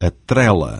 a trela.